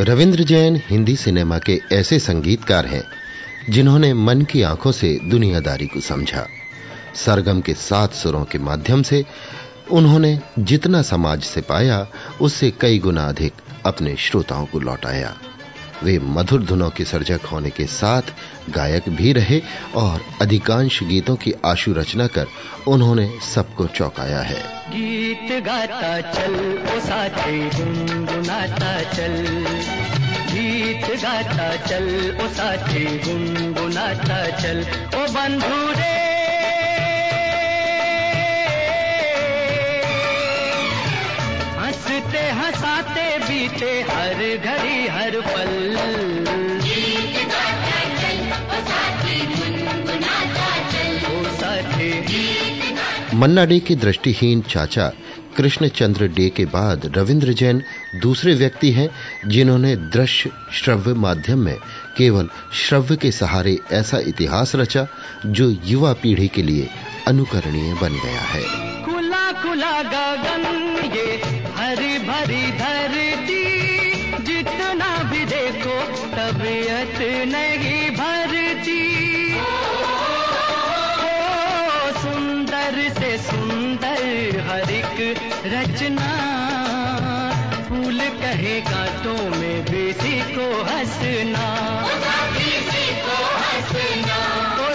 Ravindra Jain Hindi cinema के ऐसे संगीतकार हैं, जिन्होंने मन की आँखों से दुनियादारी को समझा। सरगम के सात सुरों के माध्यम से उन्होंने जितना समाज से पाया, उससे कई गुना अधिक अपने श्रोताओं को लौटाया। वे मधुर धुनों के सर्जक होने के साथ गायक भी रहे और अधिकांश गीतों की आशु रचना कर उन्होंने सबको चौंकाया है। गीत गाता चल, ओ साथी गुनगुनाता चल। गीत गाता चल, ओ साथी गुनगुनाता चल। ओ बंधु रे हँसते हंसाते बीते हर घड़ी हर पल। मन्ना डे के दृष्टिहीन चाचा कृष्णचंद्र डे के बाद रविंद्र जैन दूसरे व्यक्ति हैं जिन्होंने दृश्य श्रव्य माध्यम में केवल श्रव्य के सहारे ऐसा इतिहास रचा जो युवा पीढ़ी के लिए अनुकरणीय बन गया है। खुला खुला गगन तबीयत नहीं भरती। सुंदर से सुंदर हर एक रचना। फूल कहे कांटों में बेसी को हंसना। तो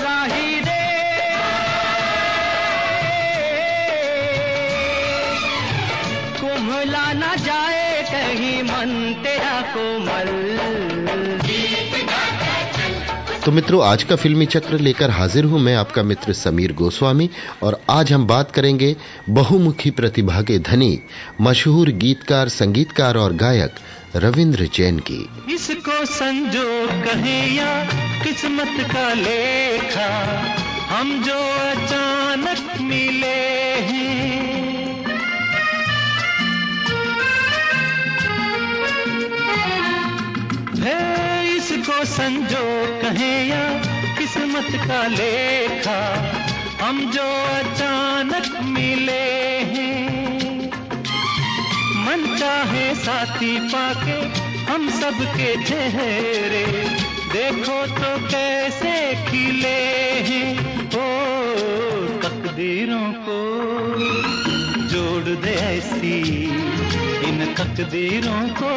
कुम्हला न जाए कहीं मन तेरा कोमल। तो मित्रों, आज का फिल्मी चक्र लेकर हाजिर हूँ मैं आपका मित्र समीर गोस्वामी और आज हम बात करेंगे बहुमुखी प्रतिभा के धनी, मशहूर गीतकार, संगीतकार और गायक रविंद्र जैन की। इसको संजो कहे या किस्मत का लेखा, हम जो अचानक मिले हैं। इसको संजो कहे या किस्मत का लेखा, हम जो अचानक मिले हैं। मन चाहे साथी पाके हम सबके चेहरे, देखो तो कैसे खिले हैं। ओ, तकदीरों को जोड़ दे ऐसी, इन तकदीरों को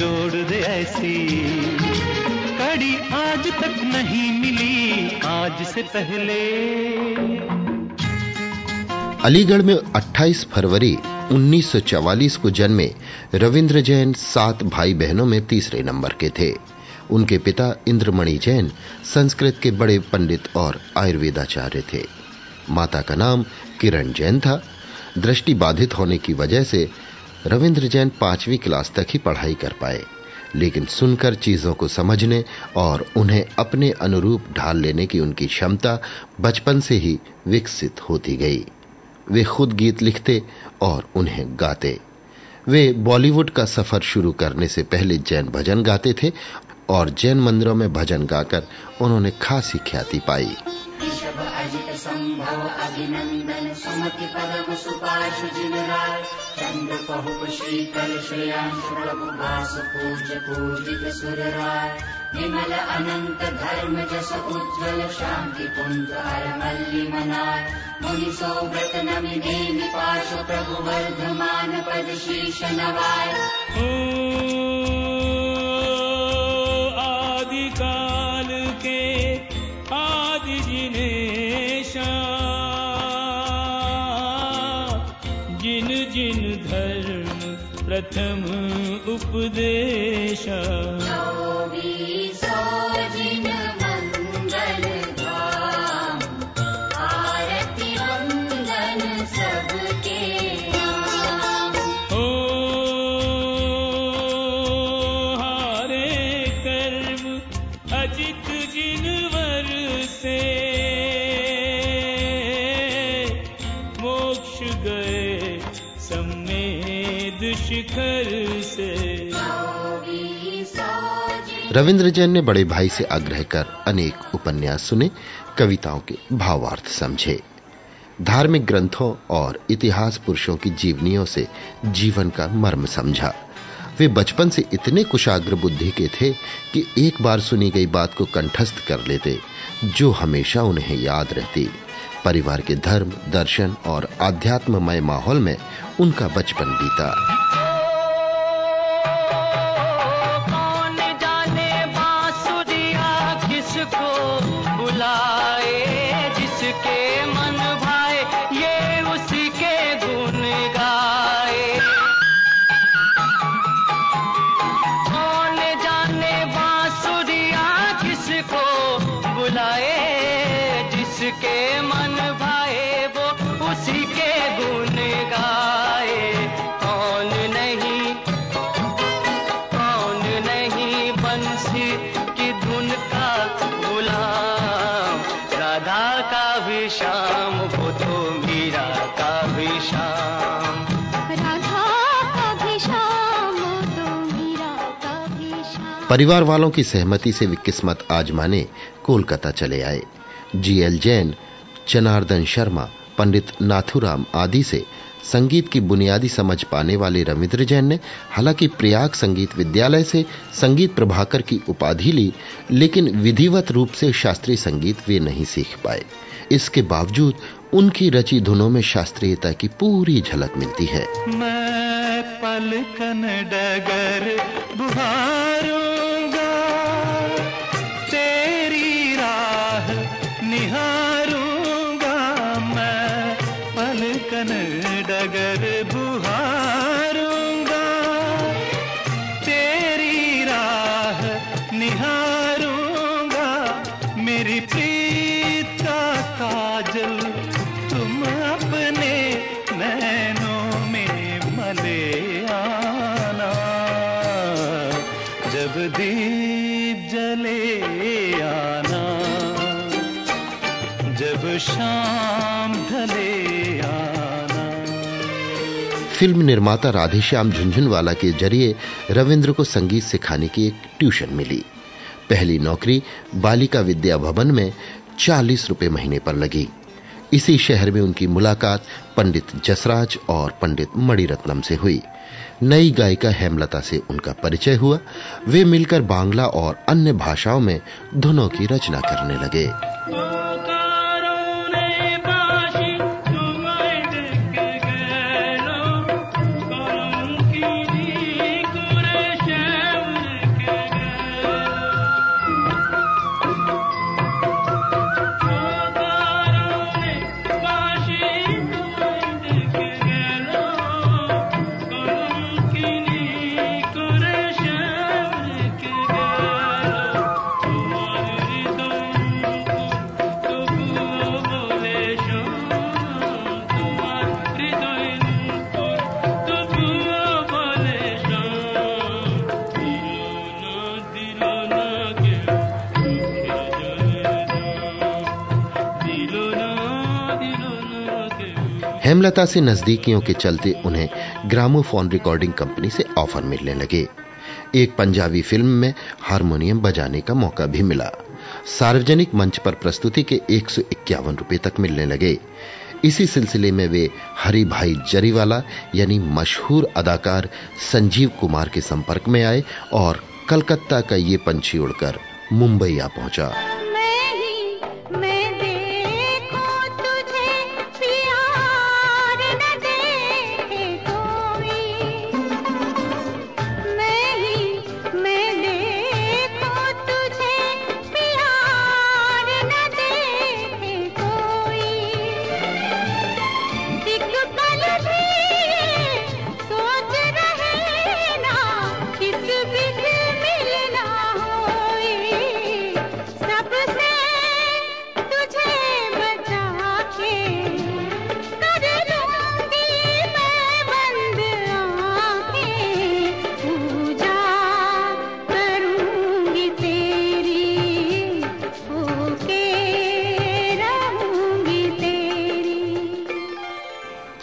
जोड़ दे ऐसी। कड़ी आज तक नहीं मिली, आज से पहले। अलीगढ़ में 28 फरवरी 1944 को जन्मे रविंद्र जैन सात भाई बहनों में तीसरे नंबर के थे। उनके पिता इंद्रमणि जैन संस्कृत के बड़े पंडित और आयुर्वेदाचार्य थे। माता का नाम किरण जैन था। दृष्टि बाधित होने की वजह से रविंद्र जैन पांचवी क्लास तक ही पढ़ाई कर पाए, लेकिन सुनकर चीज़ों को समझने और उन्हें अपने अनुरूप ढाल लेने की उनकी क्षमता बचपन से ही विकसित होती गई। वे खुद गीत लिखते और उन्हें गाते। वे बॉलीवुड का सफ़र शुरू करने से पहले जैन भजन गाते थे और जैन मंदिरों में भजन गाकर उन्होंने खासी ख्याति पाई। विमल अनंत धर्म जस उज्जवल शांति पुंज हर मल्ली मनाय मुनि सोव्रत नमि नेमि पाश प्रभु वर्धमान पद शीश नवाय। के आदि जिनेशा जिन जिन धर्म प्रथम उपदेशा शिखर से। रविंद्र जैन ने बड़े भाई से आग्रह कर अनेक उपन्यास सुने, कविताओं के भावार्थ समझे। धार्मिक ग्रंथों और इतिहास पुरुषों की जीवनियों से जीवन का मर्म समझा। वे बचपन से इतने कुशाग्र बुद्धि के थे कि एक बार सुनी गई बात को कंठस्थ कर लेते, जो हमेशा उन्हें याद रहती। परिवार के धर्म, दर्शन और आध्यात्ममय माहौल में उनका बचपन बीता। परिवार वालों की सहमति से वे किस्मत आजमाने कोलकाता चले आए। जीएल जैन, जनार्दन शर्मा, पंडित नाथुराम आदि से संगीत की बुनियादी समझ पाने वाले रविंद्र जैन ने हालाँकि प्रयाग संगीत विद्यालय से संगीत प्रभाकर की उपाधि ली, लेकिन विधिवत रूप से शास्त्रीय संगीत वे नहीं सीख पाए। इसके बावजूद उनकी रची धुनों में शास्त्रीयता की पूरी झलक मिलती है। मैं पलकन डगर बुहारों निहारूँगा। मैं पलकन डगर शाम ढले आना। फ़िल्म निर्माता राधेश्याम झुंझुनवाला के ज़रिए रविंद्र को संगीत सिखाने की एक ट्यूशन मिली। पहली नौकरी बालिका विद्या भवन में चालीस रुपए महीने पर लगी। इसी शहर में उनकी मुलाकात पंडित जसराज और पंडित मणिरत्नम से हुई। नई गायिका हेमलता से उनका परिचय हुआ। वे मिलकर बांग्ला और अन्य भाषाओं में धुनों की रचना करने लगे। हेमलता से नजदीकियों के चलते उन्हें ग्रामोफोन रिकॉर्डिंग कंपनी से ऑफ़र मिलने लगे। एक पंजाबी फ़िल्म में हारमोनियम बजाने का मौका भी मिला। सार्वजनिक मंच पर प्रस्तुति के एक रुपए तक मिलने लगे। इसी सिलसिले में वे हरि भाई जरीवाला यानी मशहूर अदाकार संजीव कुमार के संपर्क में आए और कलकत्ता का ये पंछी उड़कर मुंबई आ पहुँचा।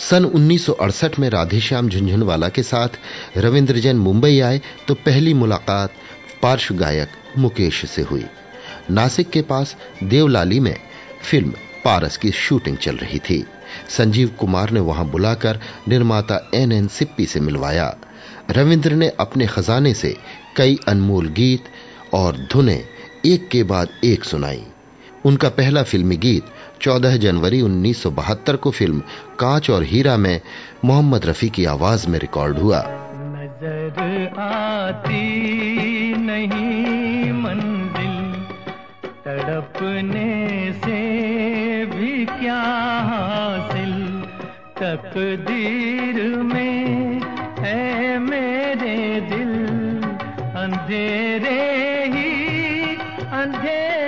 सन 1968 में राधेश्याम झुंझुनवाला के साथ रविंद्र जैन मुंबई आए तो पहली मुलाकात पार्श्व गायक मुकेश से हुई। नासिक के पास देवलाली में फ़िल्म पारस की शूटिंग चल रही थी। संजीव कुमार ने वहाँ बुलाकर निर्माता एन एन सिप्पी से मिलवाया। रविंद्र ने अपने खजाने से कई अनमोल गीत और धुनें एक के बाद एक सुनाई। उनका पहला फिल्मी गीत 14 जनवरी 1972 को फ़िल्म कांच और हीरा में मोहम्मद रफी की आवाज़ में रिकॉर्ड हुआ। नज़र आती नहीं मंजिल, तड़पने से भी क्या हासिल? तकदीर में है मेरे दिल, अंधेरे ही अंधेरे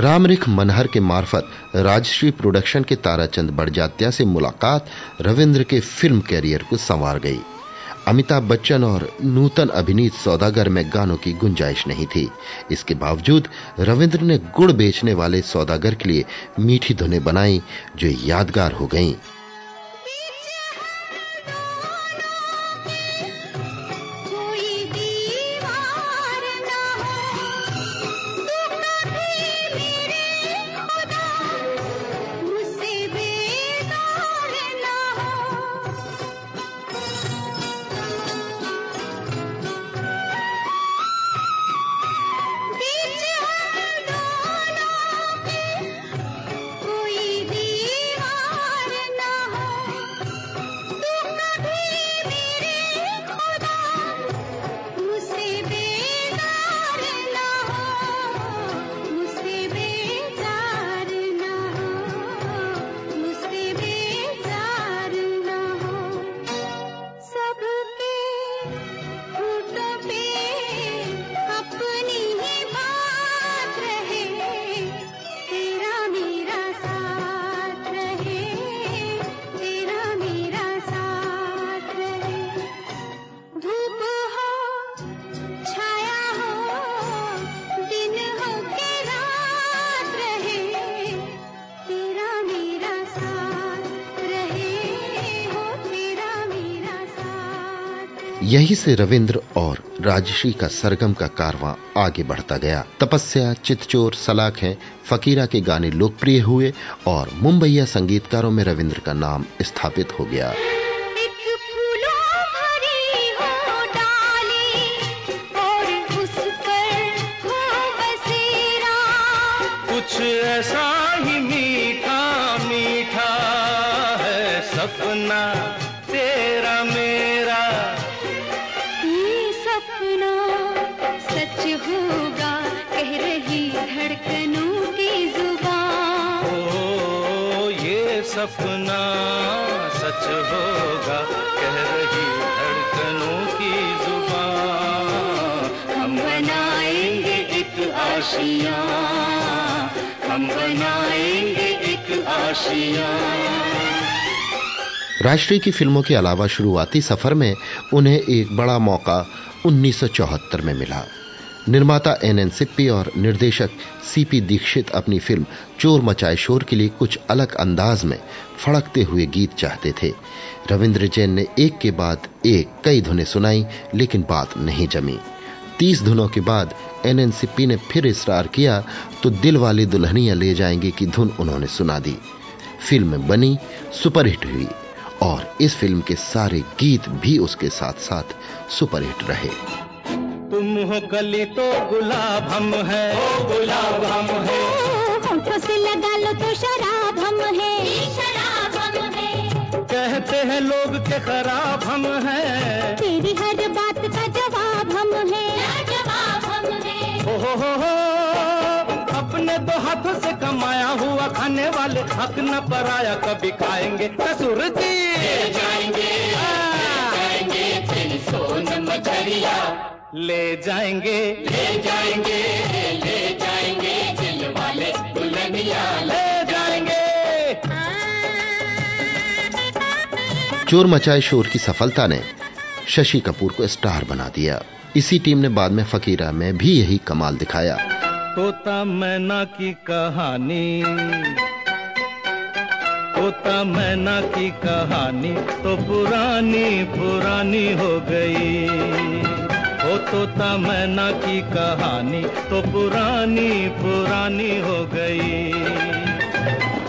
रामरिख मनहर के मार्फत राजश्री प्रोडक्शन के ताराचंद बड़जात्या से मुलाकात रविंद्र के फ़िल्म कैरियर को संवार गई। अमिताभ बच्चन और नूतन अभिनीत सौदागर में गानों की गुंजाइश नहीं थी। इसके बावजूद रविंद्र ने गुड़ बेचने वाले सौदागर के लिए मीठी धुनें बनाई, जो यादगार हो गईं। यहीं से रविंद्र और राजश्री का सरगम का कारवा आगे बढ़ता गया। तपस्या चितचोर सलाख है, फकीरा के गाने लोकप्रिय हुए और मुंबईया संगीतकारों में रविंद्र का नाम स्थापित हो गया। सपना सच होगा, कह रही धड़कनों की ज़ुबान। हम बनाएँगे एक आशिया, हम बनाएँगे एक आशिया। राष्ट्रीय की फ़िल्मों के अलावा शुरुआती सफ़र में उन्हें एक बड़ा मौका 1974 में मिला। निर्माता एन एन सिप्पी और निर्देशक सीपी दीक्षित अपनी फ़िल्म चोर मचाए शोर के लिए कुछ अलग अंदाज में फड़कते हुए गीत चाहते थे। रविंद्र जैन ने एक के बाद एक कई धुनें सुनाई, लेकिन बात नहीं जमी। तीस धुनों के बाद एन एन सिप्पी ने फिर इसरार किया तो दिल वाली दुल्हनिया ले जाएँगे की धुन उन्होंने सुना दी। फ़िल्म बनी, सुपरहिट हुई, और इस फ़िल्म के सारे गीत भी उसके साथ साथ सुपरहिट रहे। हो कली तो गुलाब हम है। ओ गुलाब हम है। होठों से लगा लो तो शराब हम है। शराब हम है। कहते हैं लोग के खराब हम है। तेरी हर बात का जवाब हम है। जवाब हम है? ओ हो हो हो अपने दो हाथों से कमाया हुआ खाने वाले हक न पराया कभी खाएँगे। कसूर जी। जाएँगे सोन मछरिया ले जाएँगे। ले जाएँगे ले जाएँगे दिल वाले दुल्हनिया। ले जाएँगे। चोर मचाए शोर की सफलता ने शशि कपूर को स्टार बना दिया। इसी टीम ने बाद में फकीरा में भी यही कमाल दिखाया। तोता मैना की कहानी। तोता मैना की कहानी तो पुरानी पुरानी हो गई। ओ तमन्ना मैना की कहानी तो पुरानी पुरानी हो गई।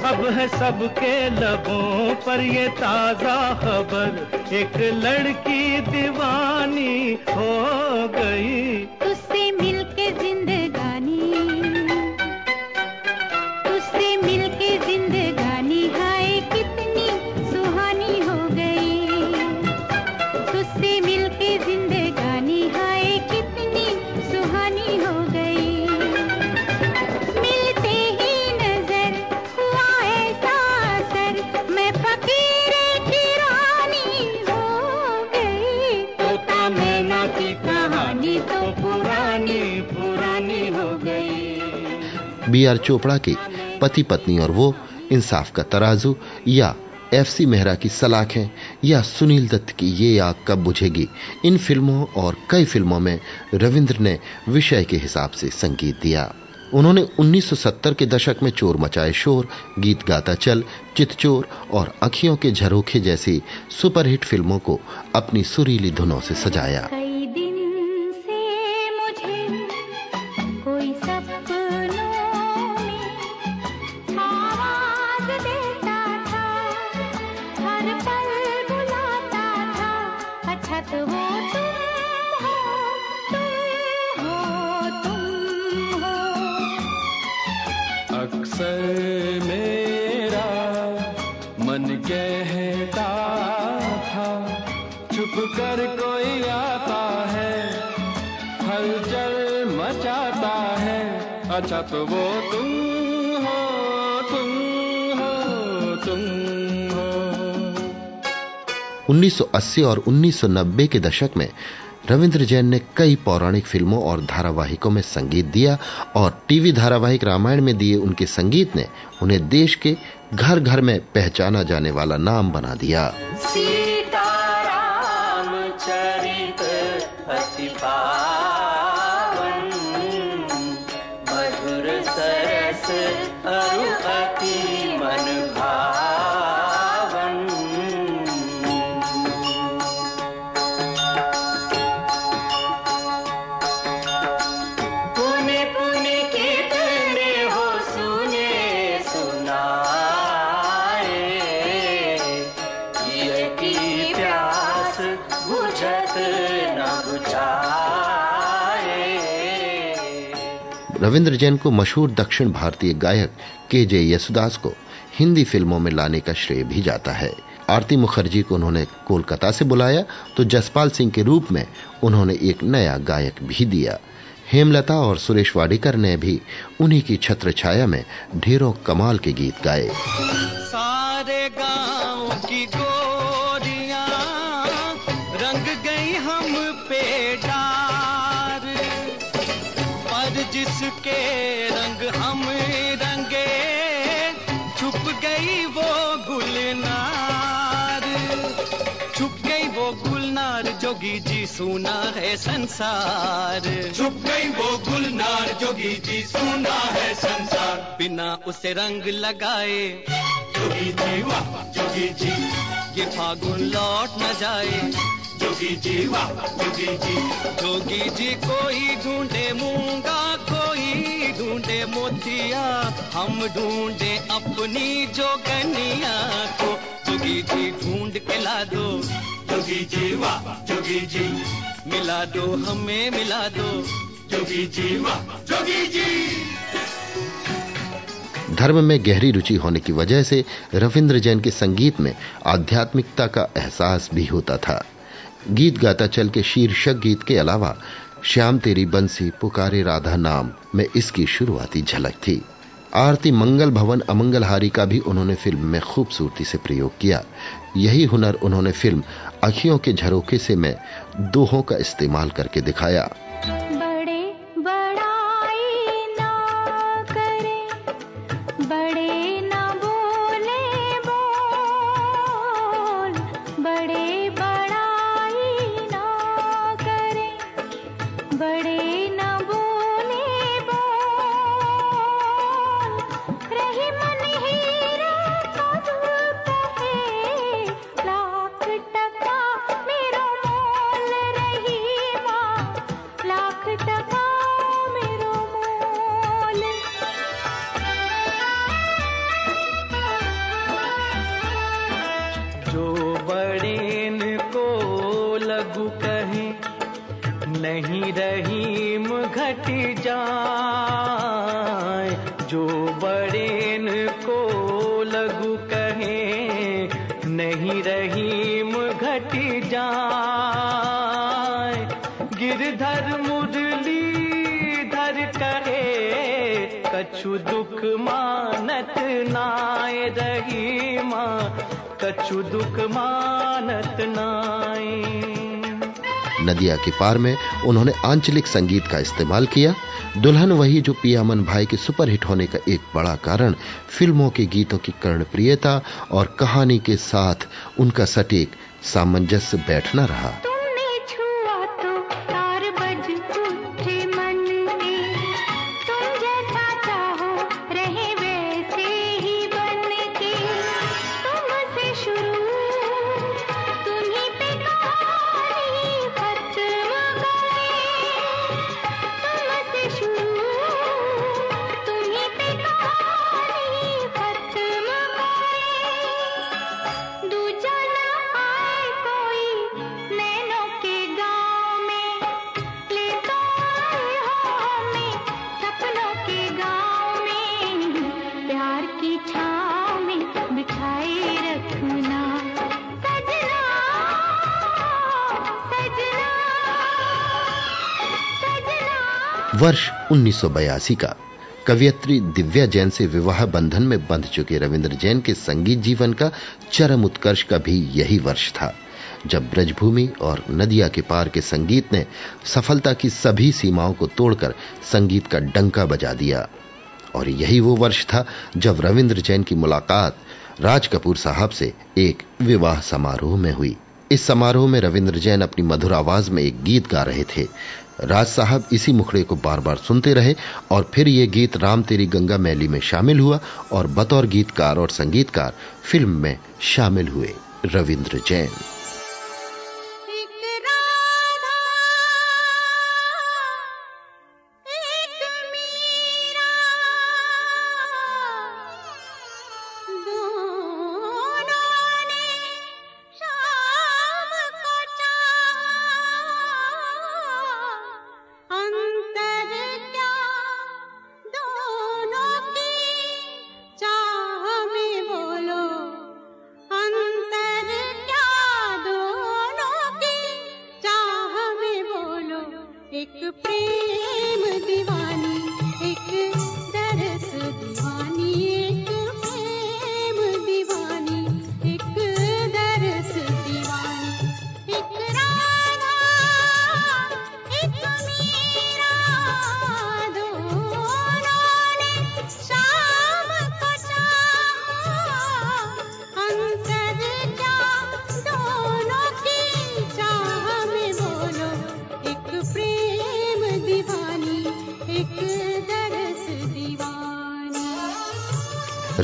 अब है सबके लबों पर ये ताज़ा खबर, एक लड़की दीवानी हो गई। उससे मिलके जिंदगानी बी आर चोपड़ा के पति पत्नी और वो इंसाफ का तराजू या एफ़ सी मेहरा की सलाखें या सुनील दत्त की ये आग कब बुझेगी? इन फ़िल्मों और कई फ़िल्मों में रविंद्र ने विषय के हिसाब से संगीत दिया। उन्होंने 1970 के दशक में चोर मचाए शोर, गीत गाता चल, चितचोर और अखियों के झरोखे जैसी सुपरहिट फ़िल्मों को अपनी सुरीली धुनों से सजाया। अच्छा तो वो तुम हो तुम हो तुम हो। 1980 और 1990 के दशक में रविंद्र जैन ने कई पौराणिक फ़िल्मों और धारावाहिकों में संगीत दिया और टीवी धारावाहिक रामायण में दिए उनके संगीत ने उन्हें देश के घर घर में पहचाना जाने वाला नाम बना दिया। रविंद्र जैन को मशहूर दक्षिण भारतीय गायक के जे यसुदास को हिंदी फ़िल्मों में लाने का श्रेय भी जाता है। आरती मुखर्जी को उन्होंने कोलकाता से बुलाया तो जसपाल सिंह के रूप में उन्होंने एक नया गायक भी दिया। हेमलता और सुरेश वाडिकर ने भी उन्हीं की छत्र छाया में ढेरों कमाल के गीत गाए। सारे गाँव जिसके रंग हम रंगे। छुप गई वो गुलनार। छुप गई वो गुलनार जोगी जी सुना है संसार। छुप गई वो गुलनार जोगी जी सुना है संसार। बिना उसे रंग लगाए। जोगी जी वाह जोगी जी। ये फागुन लौट न जाए। जोगी जी वाह जोगी जी। जोगी जी कोई ढूंढे मूँगा कोई ढूंढे मोतिया, हम ढूंढे अपनी जोगनिया को। जोगी जी ढूंढ के ला दो। जोगी जी वाह, जोगी जी। मिला दो, हमें मिला दो। जोगी जी वाह, जोगी जी। धर्म में गहरी रुचि होने की वजह से रविंद्र जैन के संगीत में आध्यात्मिकता का एहसास भी होता था। गीत गाता चल के शीर्षक गीत के अलावा श्याम, तेरी बंसी पुकारे राधा नाम। में इसकी शुरुआती झलक थी। आरती मंगल भवन अमंगलहारी का भी उन्होंने फ़िल्म में खूबसूरती से प्रयोग किया। यही हुनर उन्होंने फ़िल्म अखियों के झरोखे से में दोहों का इस्तेमाल करके दिखाया। दुख मानत नाय रहीमा कछु दुख मानत नाय। नदिया के पार में उन्होंने आंचलिक संगीत का इस्तेमाल किया। दुल्हन वही जो पियामन भाई के सुपरहिट होने का एक बड़ा कारण फ़िल्मों के गीतों की कर्णप्रियता और कहानी के साथ उनका सटीक सामंजस्य बैठना रहा। वर्ष 1982 का। कवियत्री दिव्या जैन से विवाह बंधन में बंध चुके रविंद्र जैन के संगीत जीवन का चरम उत्कर्ष का भी यही वर्ष था। जब ब्रजभूमि और नदिया के पार के संगीत ने सफलता की सभी सीमाओं को तोड़कर संगीत का डंका बजा दिया। और यही वो वर्ष था जब रविंद्र जैन की मुलाकात राज कपूर साहब से एक विवाह समारोह में हुई। इस समारोह में रविंद्र जैन अपनी मधुर आवाज़ में एक गीत गा रहे थे। राज साहब इसी मुखड़े को बार बार सुनते रहे और फिर ये गीत राम तेरी गंगा मैली में शामिल हुआ और बतौर गीतकार और संगीतकार फ़िल्म में शामिल हुए। रविंद्र जैन।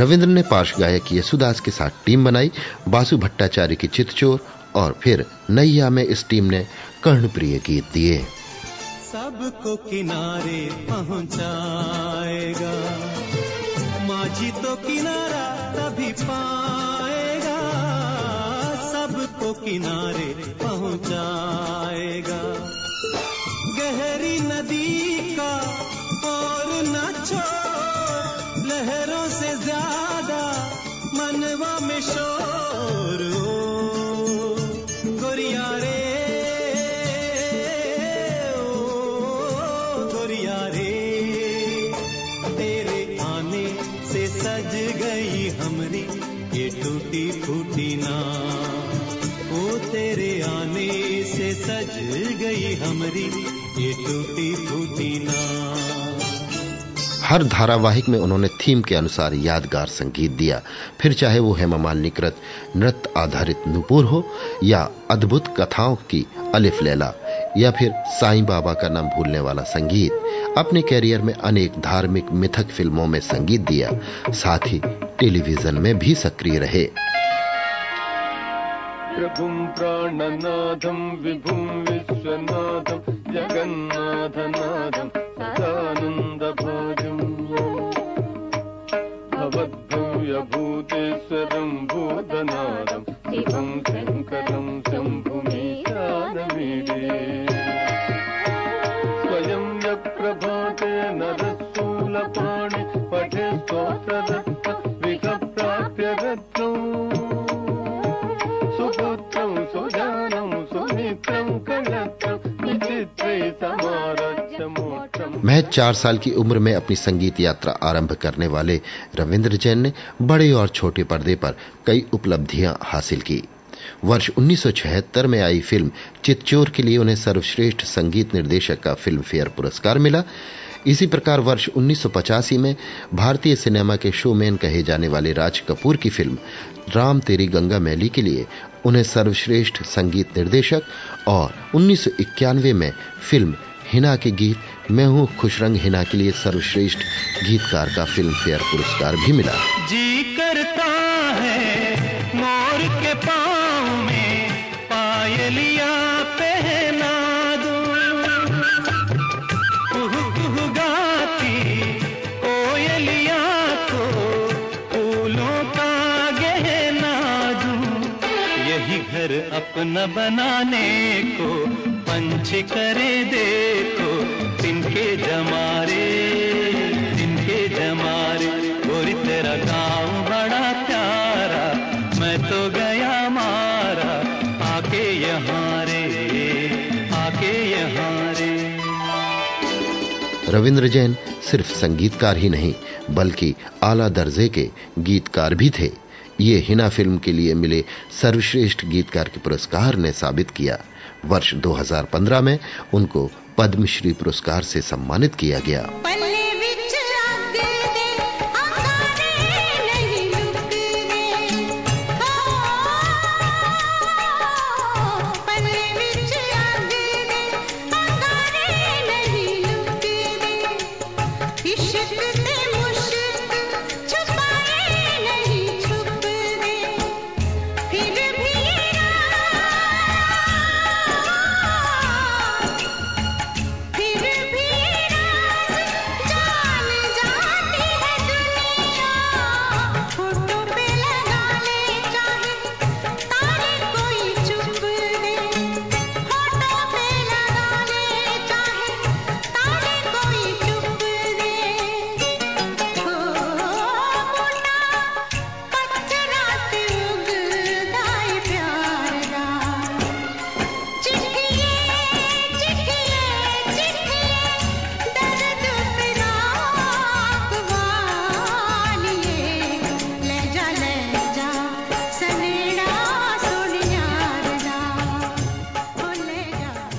रविंद्र ने पार्श्व गायक यशुदास के साथ टीम बनाई, बासु भट्टाचार्य की चितचोर और फिर नैया में इस टीम ने कर्णप्रिय गीत दिए। सबको किनारे पहुंचाएगा, माझी तो किनारा तभी पाएगा, सबको किनारे पहुंचाएगा। गहरी नदी का और न छोड़ लहरों से ज़्यादा मनवा में शोर ओ, गोरिया रे ओ, गोरिया रे तेरे आने से सज गई हमरी ये टूटी फूटी ना। ओ तेरे आने से सज गई हमरी ये टूटी फूटी ना। हर धारावाहिक में उन्होंने थीम के अनुसार यादगार संगीत दिया। फिर चाहे वो हेमा मालिनी कृत नृत्य आधारित नुपुर हो या अद्भुत कथाओं की अलिफ लैला या फिर साईं बाबा का नाम भूलने वाला संगीत, अपने कैरियर में अनेक धार्मिक मिथक फ़िल्मों में संगीत दिया। साथ ही टेलीविज़न में भी सक्रिय रहे। प्रभुं प्राणनाथं, विभुं विश्वनाथं, जगन्नाथनाथं सदानन्दभाजम् महज चार साल की उम्र में अपनी संगीत यात्रा आरंभ करने वाले रविंद्र जैन ने बड़े और छोटे पर्दे पर कई उपलब्धियाँ हासिल की। वर्ष 1976 में आई फ़िल्म चितचोर के लिए उन्हें सर्वश्रेष्ठ संगीत निर्देशक का फ़िल्म फेयर पुरस्कार मिला। इसी प्रकार वर्ष 1985 में भारतीय सिनेमा के शोमैन कहे जाने वाले राज कपूर की फ़िल्म राम तेरी गंगा मैली के लिए उन्हें सर्वश्रेष्ठ संगीत निर्देशक और 1991 में फ़िल्म हिना के गीत मैं हूँ खुशरंग हिना के लिए सर्वश्रेष्ठ गीतकार का फ़िल्म फेयर पुरस्कार भी मिला। जी करता है मोर के पाँव में पायलिया पहना घर अपना बनाने को पंछी करे देखो जमारे जमारे, गोरी तेरा गाँव बड़ा प्यारा, मैं तो गया मारा, आके यहाँ रे, आके यहाँ रे। रविंद्र जैन सिर्फ़ संगीतकार ही नहीं, बल्कि आला दर्जे के गीतकार भी थे। ये हिना फ़िल्म के लिए मिले सर्वश्रेष्ठ गीतकार के पुरस्कार ने साबित किया। वर्ष 2015 में उनको पद्मश्री पुरस्कार से सम्मानित किया गया।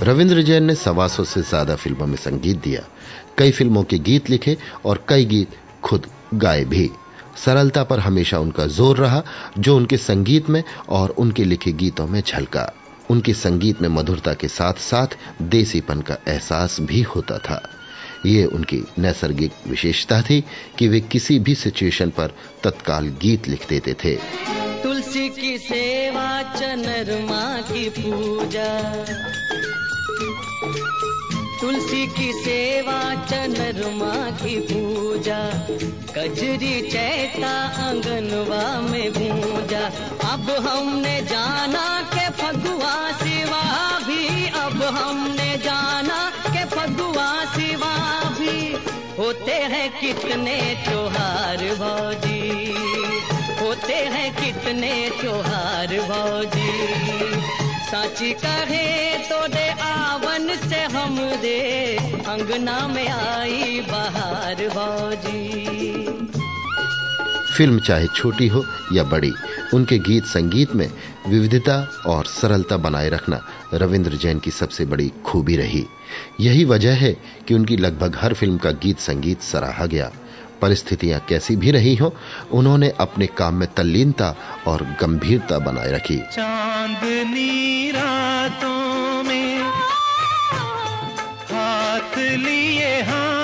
रविंद्र जैन ने सवा सौ से ज़्यादा फ़िल्मों में संगीत दिया। कई फ़िल्मों के गीत लिखे और कई गीत खुद गाए भी। सरलता पर हमेशा उनका ज़ोर रहा, जो उनके संगीत में और उनके लिखे गीतों में झलका। उनके संगीत में मधुरता के साथ साथ देसीपन का एहसास भी होता था। ये उनकी नैसर्गिक विशेषता थी कि वे किसी भी सिचुएशन पर तत्काल गीत लिख देते थे। तुलसी की सेवा चनरमा की पूजा। तुलसी की सेवा चनरमा की पूजा, कजरी चैता अंगनवा में गूंजा अब हमने जाना के फगुआ सिवा भी, अब हमने जाना के फगुआ सिवा भी। होते हैं कितने त्योहार भौजी, होते हैं कितने त्योहार भौजी। साची कहे तो दे आवन से हम दे। अंगना में आई बहार भौजी फ़िल्म चाहे छोटी हो या बड़ी, उनके गीत संगीत में विविधता और सरलता बनाए रखना रविंद्र जैन की सबसे बड़ी खूबी रही। यही वजह है कि उनकी लगभग हर फ़िल्म का गीत संगीत सराहा गया। परिस्थितियाँ कैसी भी रही हो, उन्होंने अपने काम में तल्लीनता और गंभीरता बनाए रखी। चांदनी रातों में हाथ लिए हाथों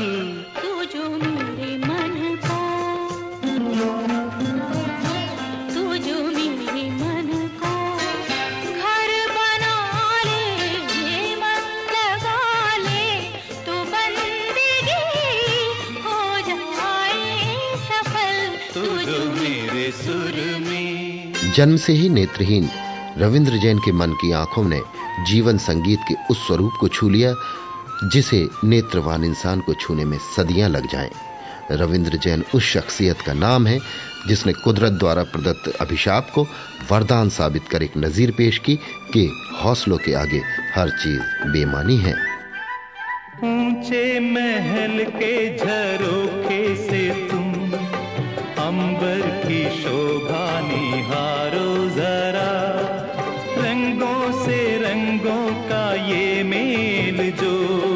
मन। तू जो मेरे मन तू जो मेरे मन घर बना ले ये मन लगा ले तो बंदगी हो जाए सफल। तू जो मेरे सुर में। जन्म से ही नेत्रहीन रविंद्र जैन के मन की आँखों ने जीवन संगीत के उस स्वरूप को छू लिया जिसे नेत्रवान इंसान को छूने में सदियाँ लग जाएँ। रविंद्र जैन उस शख्सियत का नाम है, जिसने कुदरत द्वारा प्रदत्त अभिशाप को वरदान साबित कर एक नजीर पेश की कि हौसलों के आगे हर चीज़ बेमानी है। ऊँचे महल के झरोखे से तुम अंबर की शोभा निहारो जरा। रंगों से रंगों का ये मेल जो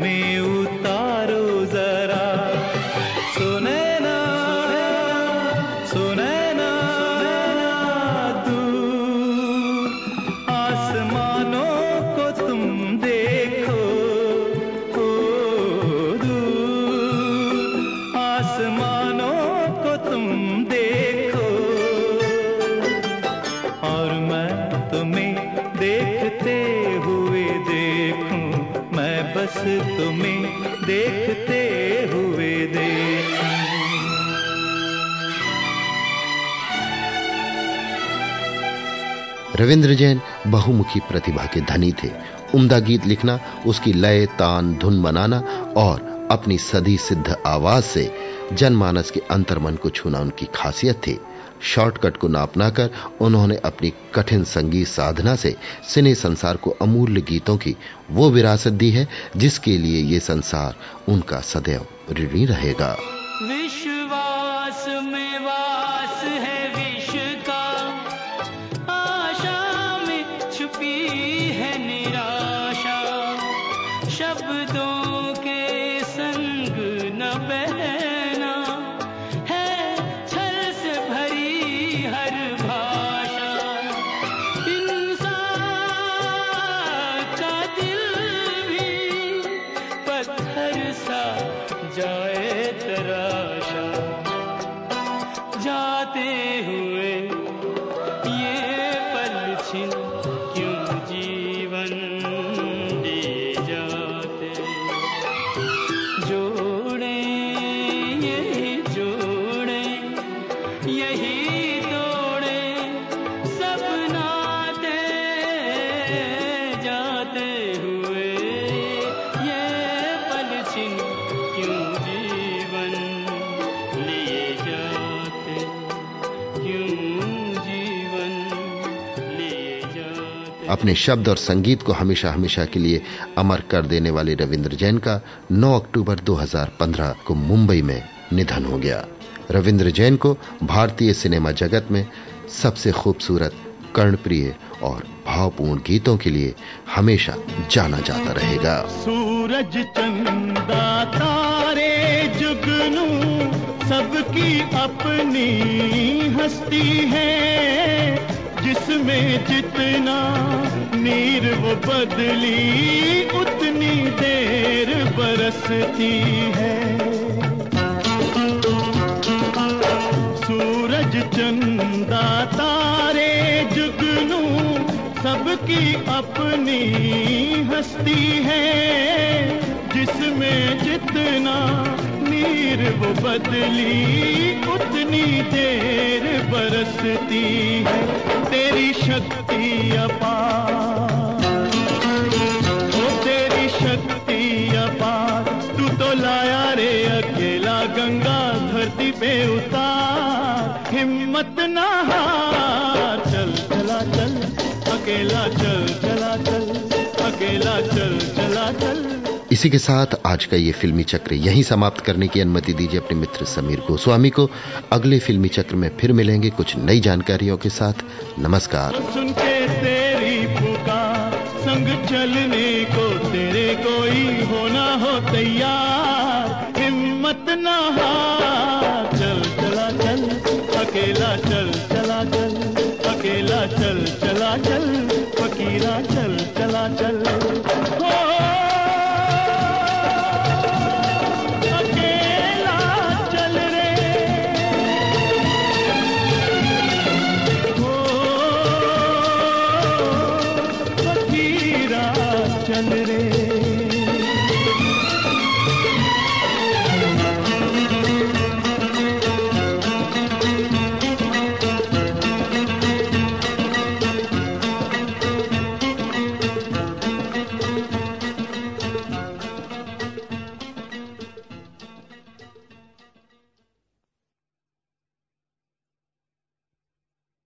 मन रविंद्र जैन बहुमुखी प्रतिभा के धनी थे। उम्दा गीत लिखना, उसकी लय, तान, धुन बनाना और अपनी सदी सिद्ध आवाज़ से जनमानस के अंतर्मन को छूना उनकी खासियत थी। शॉर्टकट को ना अपनाकर उन्होंने अपनी कठिन संगीत साधना से सिने संसार को अमूल्य गीतों की वो विरासत दी है, जिसके लिए ये संसार उनका सदैव ऋणी रहेगा। विश्वास अपने शब्द और संगीत को हमेशा हमेशा के लिए अमर कर देने वाले रविंद्र जैन का 9 अक्टूबर 2015 को मुंबई में निधन हो गया। रविंद्र जैन को भारतीय सिनेमा जगत में सबसे खूबसूरत, कर्णप्रिय और भावपूर्ण गीतों के लिए हमेशा जाना जाता रहेगा। सूरज, चंदा, तारे, जुगनू, सबकी अपनी हस्ती है। जिसमें जितना नीर वो बदली, उतनी देर बरसती है। सूरज, चंदा, तारे, जुगनू, सबकी अपनी हस्ती है। जिसमें जितना नीर वो बदली, उतनी देर बरसती है, तेरी शक्ति अपार ओ, तेरी शक्ति अपार तू तो लाया रे अकेला, गंगा धरती पे उतार। हिम्मत ना हार, चल चला, चल, अकेला, चल चला, चल। इसी के साथ आज का ये फिल्मी चक्र यहीं समाप्त करने की अनुमति दीजिए अपने मित्र समीर गोस्वामी को। अगले फिल्मी चक्र में फिर मिलेंगे कुछ नई जानकारियों के साथ। नमस्कार। संग चलने